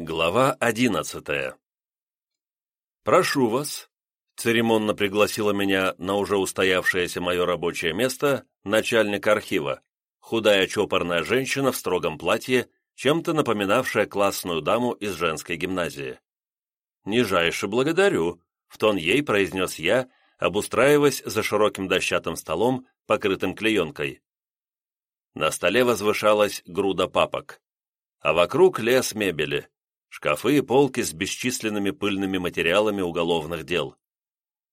Глава одиннадцатая «Прошу вас», — церемонно пригласила меня на уже устоявшееся мое рабочее место начальник архива, худая чопорная женщина в строгом платье, чем-то напоминавшая классную даму из женской гимназии. «Нижайше благодарю», — в тон ей произнес я, обустраиваясь за широким дощатым столом, покрытым клеенкой. На столе возвышалась груда папок, а вокруг лес мебели, шкафы и полки с бесчисленными пыльными материалами уголовных дел.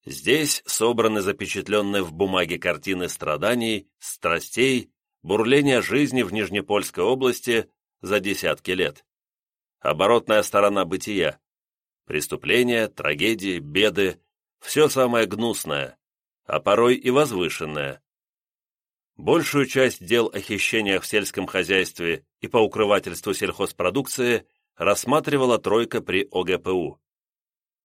Здесь собраны запечатленные в бумаге картины страданий, страстей, бурления жизни в Нижнепольской области за десятки лет. Оборотная сторона бытия. Преступления, трагедии, беды, все самое гнусное, а порой и возвышенное. Большую часть дел о хищениях в сельском хозяйстве и по укрывательству сельхозпродукции рассматривала тройка при ОГПУ.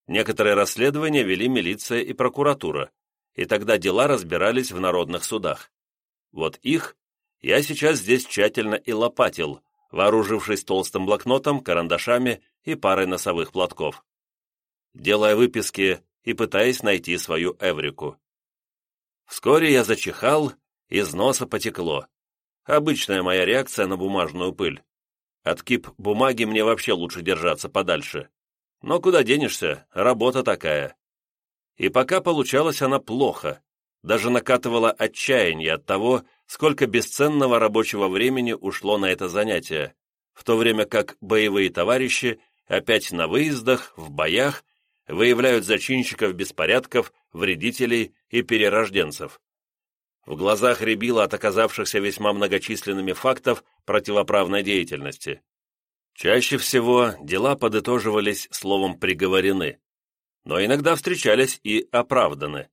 Некоторые расследования вели милиция и прокуратура, и тогда дела разбирались в народных судах. Вот их я сейчас здесь тщательно и лопатил, вооружившись толстым блокнотом, карандашами и парой носовых платков. Делая выписки и пытаясь найти свою Эврику. Вскоре я зачихал, из носа потекло. Обычная моя реакция на бумажную пыль. От кип бумаги мне вообще лучше держаться подальше. Но куда денешься, работа такая. И пока получалась она плохо, даже накатывала отчаяние от того, сколько бесценного рабочего времени ушло на это занятие, в то время как боевые товарищи опять на выездах, в боях, выявляют зачинщиков беспорядков, вредителей и перерожденцев. В глазах рябило от оказавшихся весьма многочисленными фактов противоправной деятельности. Чаще всего дела подытоживались словом «приговорены», но иногда встречались и «оправданы».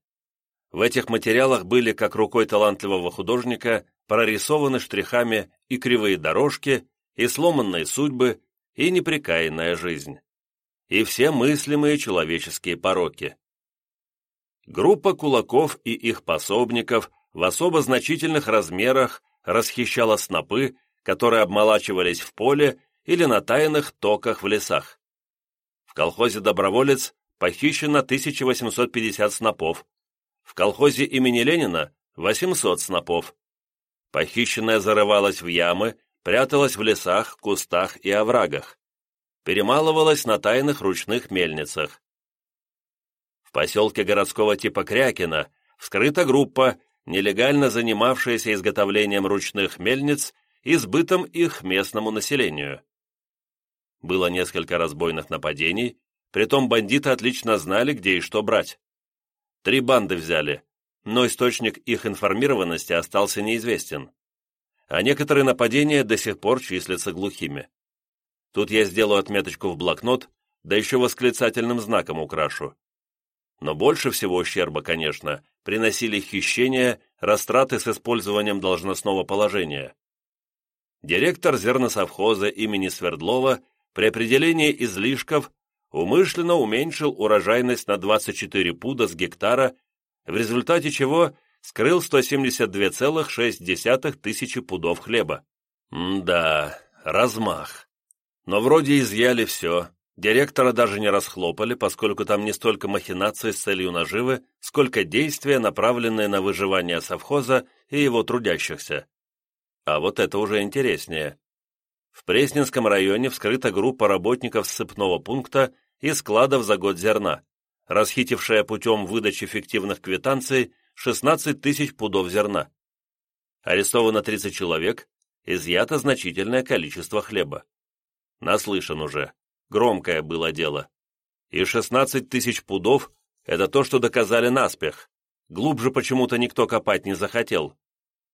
В этих материалах были, как рукой талантливого художника, прорисованы штрихами и кривые дорожки, и сломанные судьбы, и непрекаянная жизнь. И все мыслимые человеческие пороки. Группа кулаков и их пособников в особо значительных размерах расхищала снопы, которые обмолачивались в поле или на тайных токах в лесах. В колхозе «Доброволец» похищено 1850 снопов, в колхозе имени Ленина – 800 снопов. Похищенное зарывалось в ямы, пряталось в лесах, кустах и оврагах. Перемалывалось на тайных ручных мельницах. В поселке городского типа Крякина вскрыта группа, нелегально занимавшаяся изготовлением ручных мельниц и сбытом их местному населению. Было несколько разбойных нападений, притом бандиты отлично знали, где и что брать. Три банды взяли, но источник их информированности остался неизвестен. А некоторые нападения до сих пор числятся глухими. Тут я сделаю отметочку в блокнот, да еще восклицательным знаком украшу. Но больше всего ущерба, конечно, приносили хищения, растраты с использованием должностного положения. Директор зерносовхоза имени Свердлова при определении излишков умышленно уменьшил урожайность на 24 пуда с гектара, в результате чего скрыл 172,6 тысячи пудов хлеба. М да, размах. Но вроде изъяли все, Директора даже не расхлопали, поскольку там не столько махинации с целью наживы, сколько действия, направленные на выживание совхоза и его трудящихся. А вот это уже интереснее. В Пресненском районе вскрыта группа работников ссыпного пункта и складов за год зерна, расхитившая путем выдачи фиктивных квитанций 16 тысяч пудов зерна. Арестовано 30 человек, изъято значительное количество хлеба. Наслышан уже. Громкое было дело. И 16 тысяч пудов – это то, что доказали наспех. Глубже почему-то никто копать не захотел.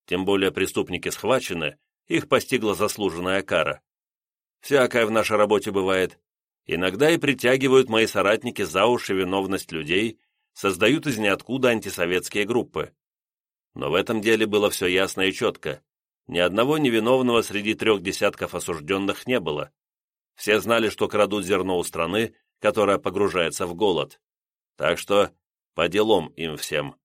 Тем более преступники схвачены, их постигла заслуженная кара. Всякое в нашей работе бывает. Иногда и притягивают мои соратники за уши виновность людей, создают из ниоткуда антисоветские группы. Но в этом деле было все ясно и четко. Ни одного невиновного среди трех десятков осужденных не было. Все знали, что крадут зерно у страны, которая погружается в голод. Так что по делам им всем.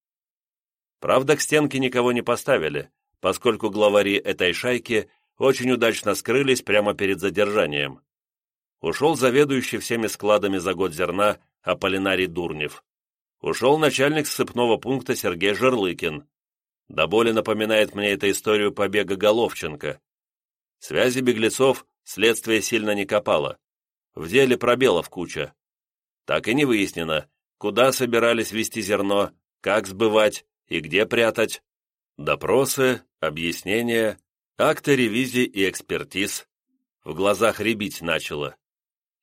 Правда, к стенке никого не поставили, поскольку главари этой шайки очень удачно скрылись прямо перед задержанием. Ушел заведующий всеми складами за год зерна Аполлинарий Дурнев. Ушел начальник сыпного пункта Сергей Жерлыкин. До боли напоминает мне эта историю побега Головченко. Связи беглецов следствие сильно не копало. В деле пробелов куча. Так и не выяснено, куда собирались везти зерно, как сбывать и где прятать. Допросы, объяснения, акты ревизии и экспертиз. В глазах рябить начало.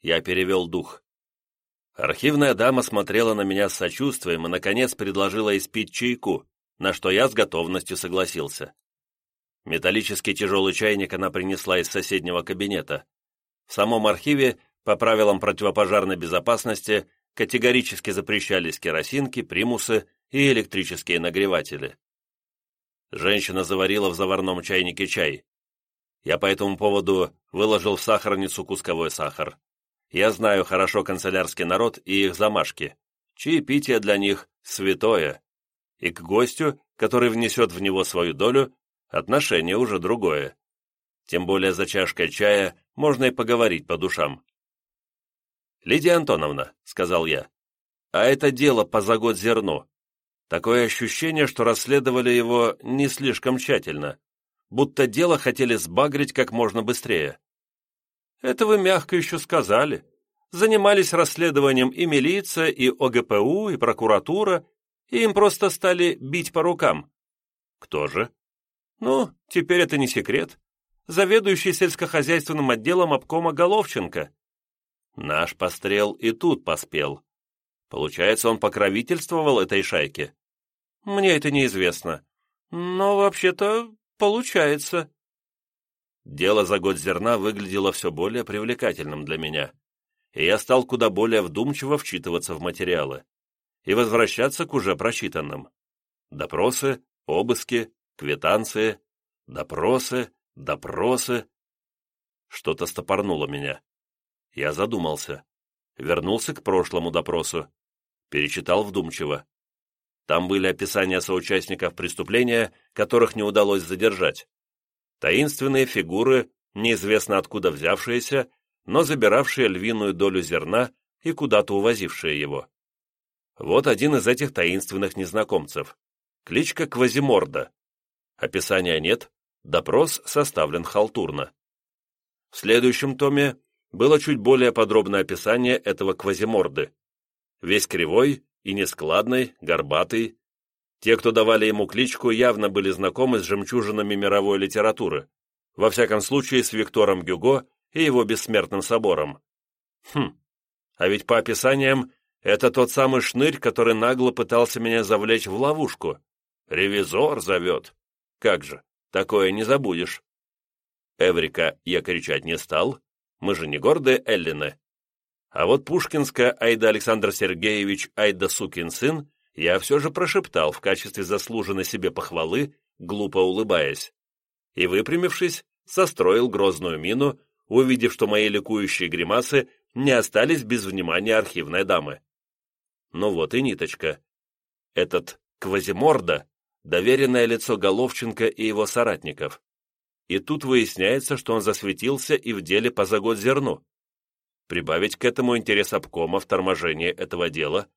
Я перевел дух. Архивная дама смотрела на меня с сочувствием и, наконец, предложила испить чайку, на что я с готовностью согласился. Металлический тяжелый чайник она принесла из соседнего кабинета. В самом архиве, по правилам противопожарной безопасности, категорически запрещались керосинки, примусы и электрические нагреватели. Женщина заварила в заварном чайнике чай. Я по этому поводу выложил в сахарницу кусковой сахар. Я знаю хорошо канцелярский народ и их замашки. Чаепитие для них – святое. И к гостю, который внесет в него свою долю, отношение уже другое. Тем более за чашкой чая можно и поговорить по душам. «Лидия Антоновна», — сказал я, — «а это дело по загод зерну. Такое ощущение, что расследовали его не слишком тщательно, будто дело хотели сбагрить как можно быстрее». «Это вы мягко еще сказали. Занимались расследованием и милиция, и ОГПУ, и прокуратура, и им просто стали бить по рукам». «Кто же?» «Ну, теперь это не секрет. Заведующий сельскохозяйственным отделом обкома Головченко». Наш пострел и тут поспел. Получается, он покровительствовал этой шайке? Мне это неизвестно. Но вообще-то получается. Дело за год зерна выглядело все более привлекательным для меня, и я стал куда более вдумчиво вчитываться в материалы и возвращаться к уже прочитанным. Допросы, обыски, квитанции, допросы, допросы. Что-то стопорнуло меня. Я задумался. Вернулся к прошлому допросу. Перечитал вдумчиво. Там были описания соучастников преступления, которых не удалось задержать. Таинственные фигуры, неизвестно откуда взявшиеся, но забиравшие львиную долю зерна и куда-то увозившие его. Вот один из этих таинственных незнакомцев. Кличка Квазиморда. Описания нет, допрос составлен халтурно. В следующем томе было чуть более подробное описание этого Квазиморды. Весь кривой и нескладный, горбатый, те, кто давали ему кличку, явно были знакомы с жемчужинами мировой литературы, во всяком случае с Виктором Гюго и его бессмертным собором. Хм, а ведь по описаниям это тот самый шнырь, который нагло пытался меня завлечь в ловушку. Ревизор зовет. Как же, такое не забудешь. Эврика я кричать не стал, мы же не гордые Эллины. А вот пушкинская Айда Александр Сергеевич Айда сукин сын я все же прошептал в качестве заслуженной себе похвалы, глупо улыбаясь. И, выпрямившись, состроил грозную мину, увидев, что мои ликующие гримасы не остались без внимания архивной дамы. Ну вот и ниточка. Этот Квазиморда — доверенное лицо Головченко и его соратников. И тут выясняется, что он засветился и в деле по загод зерну. Прибавить к этому интерес обкома в торможении этого дела,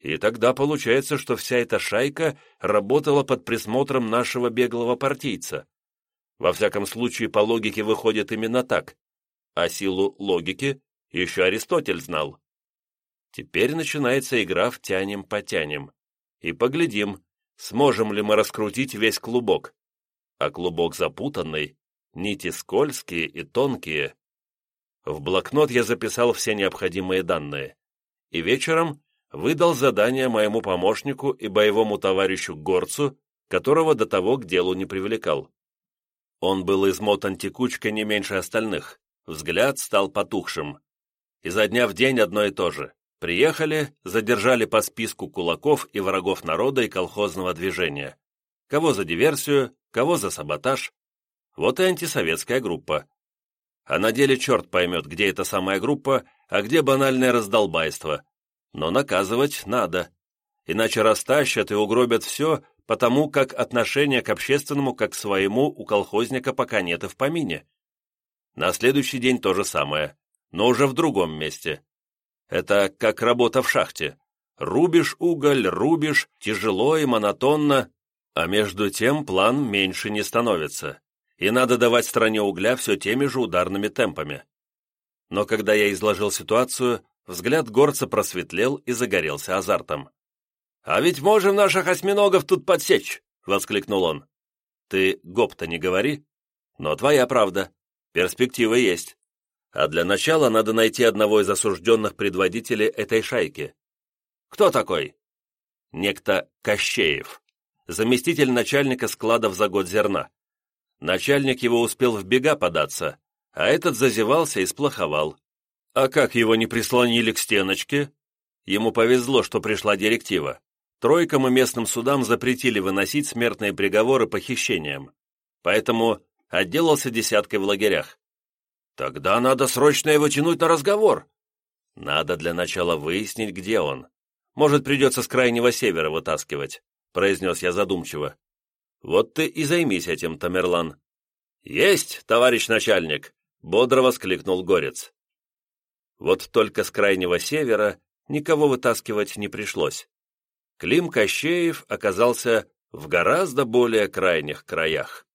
и тогда получается, что вся эта шайка работала под присмотром нашего беглого партийца. Во всяком случае, по логике выходит именно так. А силу логики еще Аристотель знал. Теперь начинается игра в тянем-потянем. И поглядим, сможем ли мы раскрутить весь клубок. А клубок запутанный, нити скользкие и тонкие. В блокнот я записал все необходимые данные. И вечером выдал задание моему помощнику и боевому товарищу Горцу, которого до того к делу не привлекал. Он был измотан текучкой не меньше остальных, взгляд стал потухшим. Изо дня в день одно и то же. Приехали, задержали по списку кулаков и врагов народа и колхозного движения. Кого за диверсию, кого за саботаж. Вот и антисоветская группа. А на деле черт поймет, где эта самая группа, а где банальное раздолбайство, но наказывать надо, иначе растащат и угробят все, потому как отношение к общественному как к своему у колхозника пока нет и в помине. На следующий день то же самое. но уже в другом месте. Это как работа в шахте. Рубишь уголь, рубишь, тяжело и монотонно, а между тем план меньше не становится, и надо давать стране угля все теми же ударными темпами. Но когда я изложил ситуацию, взгляд горца просветлел и загорелся азартом. «А ведь можем наших осьминогов тут подсечь!» — воскликнул он. «Ты гоп-то не говори, но твоя правда. Перспективы есть. А для начала надо найти одного из осужденных предводителей этой шайки. Кто такой? Некто Кощеев, заместитель начальника складов за год зерна. Начальник его успел в бега податься, а этот зазевался и сплоховал. А как его не прислонили к стеночке? Ему повезло, что пришла директива. Тройкам и местным судам запретили выносить смертные приговоры похищениям. Поэтому отделался десяткой в лагерях. Тогда надо срочно его тянуть на разговор. Надо для начала выяснить, где он. Может, придется с крайнего севера вытаскивать, произнес я задумчиво. Вот ты и займись этим, Тамерлан. Есть, товарищ начальник, бодро воскликнул Горец. Вот только с крайнего севера никого вытаскивать не пришлось. Клим Кощеев оказался в гораздо более крайних краях.